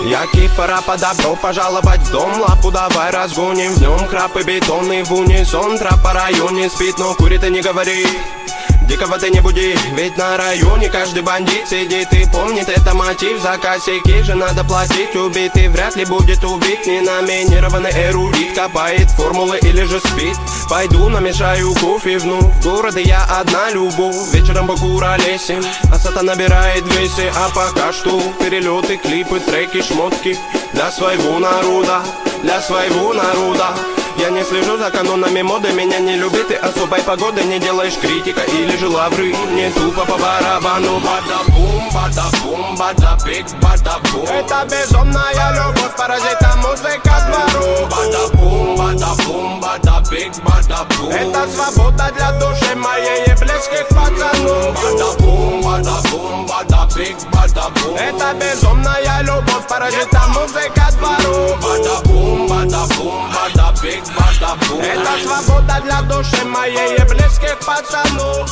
Чуваки, пора по добро пожаловать в дом. Лапу давай разгоним в нем Храпы бетонный в унисон. Трап по районе спит, но курит и не говорит Дикого ты не буди, ведь на районе каждый бандит сидит и помнит. Это мотив, за косяки же надо платить. Убитый вряд ли будет убит. Не номинированный эрудит Копает формулы или же спит Пойду намешаю кофе вновь. В городе я одна любовь. Вечером покуролесим А сата набирает весе А пока что перелеты, клипы, треки, шмотки Для своего народа, для своего народа. Я не слежу за канонами моды Меня не любит и особой погоды. Не делаешь критика или же лавры. Не тупо по барабану. Бада-бум, бада-бум, бада-биг, бада-бум Это безумная любовь Паразита музыка двору. Бада-бум, бада-бум, бада-биг, бада-бум Это свобода для души моей и близких пацанов Бада-бум, бада-бум, бада-биг, бада-бум Это безумная любовь Паразита музыка двору. Бада-бум, бада-бум, бада-биг, бада-бум Это свобода для души моей и близких пацанов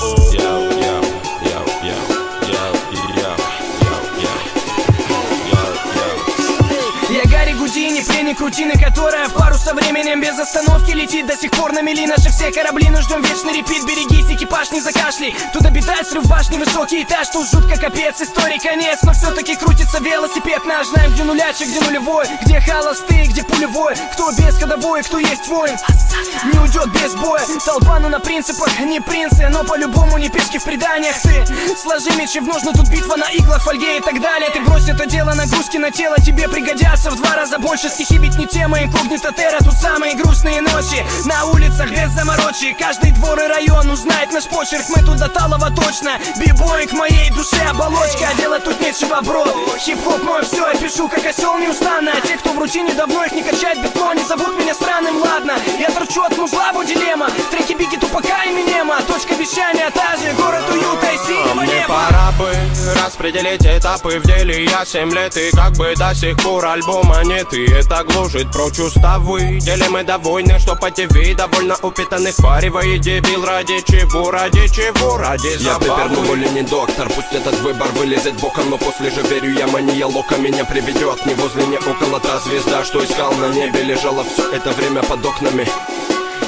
Рутины, которая в пару со временем без остановки летит. До сих пор на мели наши все корабли, но ждем вечный репит. Берегись, экипаж, не закашляй. Тут обитает срыв башни, высокий этаж Тут жутко капец, истории конец. Но все-таки крутится велосипед наш Знаем, где нулячек, где нулевой Где холостые, где пулевой. Кто без ходовой, кто есть воин Не уйдет без боя. Толпа, ну на принципах, не принцы Но по-любому не пешки в преданиях. Ты сложи мечи в ножны, тут битва на иглах, фольге и так далее. Ты брось это дело, нагрузки на тело тебе пригодятся В два раза больше стихи, ведь не тема Инкогнито терра, тут самые грустные ночи. На улицах без заморочи Каждый двор и район узнает наш почерк. Мы тут до талого точно. Бибой к моей душе оболочка А делать тут нечего, бро. Хип-хоп мой все, я пишу как осел неустанно. А те, кто в рутине давно их не качает бетло Не зовут меня странным, ладно. Я торчу от музла, вот дилемма. Треки Бигги, Тупака и Минема Точка вещания та же, город уюта и синего распределить этапы в деле. Я семь лет и как бы до сих пор альбома нет. И это гложет прочь уставы. Деле мы довольны, что по ТВ Довольно упитанных паривает дебил Ради чего, ради чего, ради Я забавы. Пепер, более не доктор. Пусть этот выбор вылезет боком Но после же верю я мания лока меня приведет. Не возле, не около та звезда Что искал на небе. Лежала все это время под окнами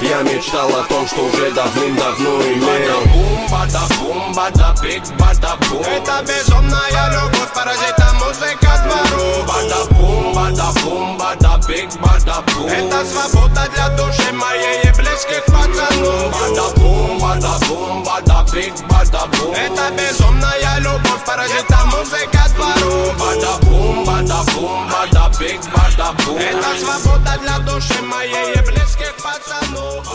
я мечтал о том, что уже давным-давно имел. Бум, бада, бум, бада, бик, бада, бум Это безумная любовь, паразита музыка двору Бада, бум, бада, бум, бада, бик, бада, бум Это свобода для души моей и близких пацанов. Бада, бум, бада, бум, бада, бик, бада, бум Это безумная любовь, паразита музыка двору Бада, бум, бада, бум, бада, бада-биг, бада-бум Это свобода для души моей и близких пацанов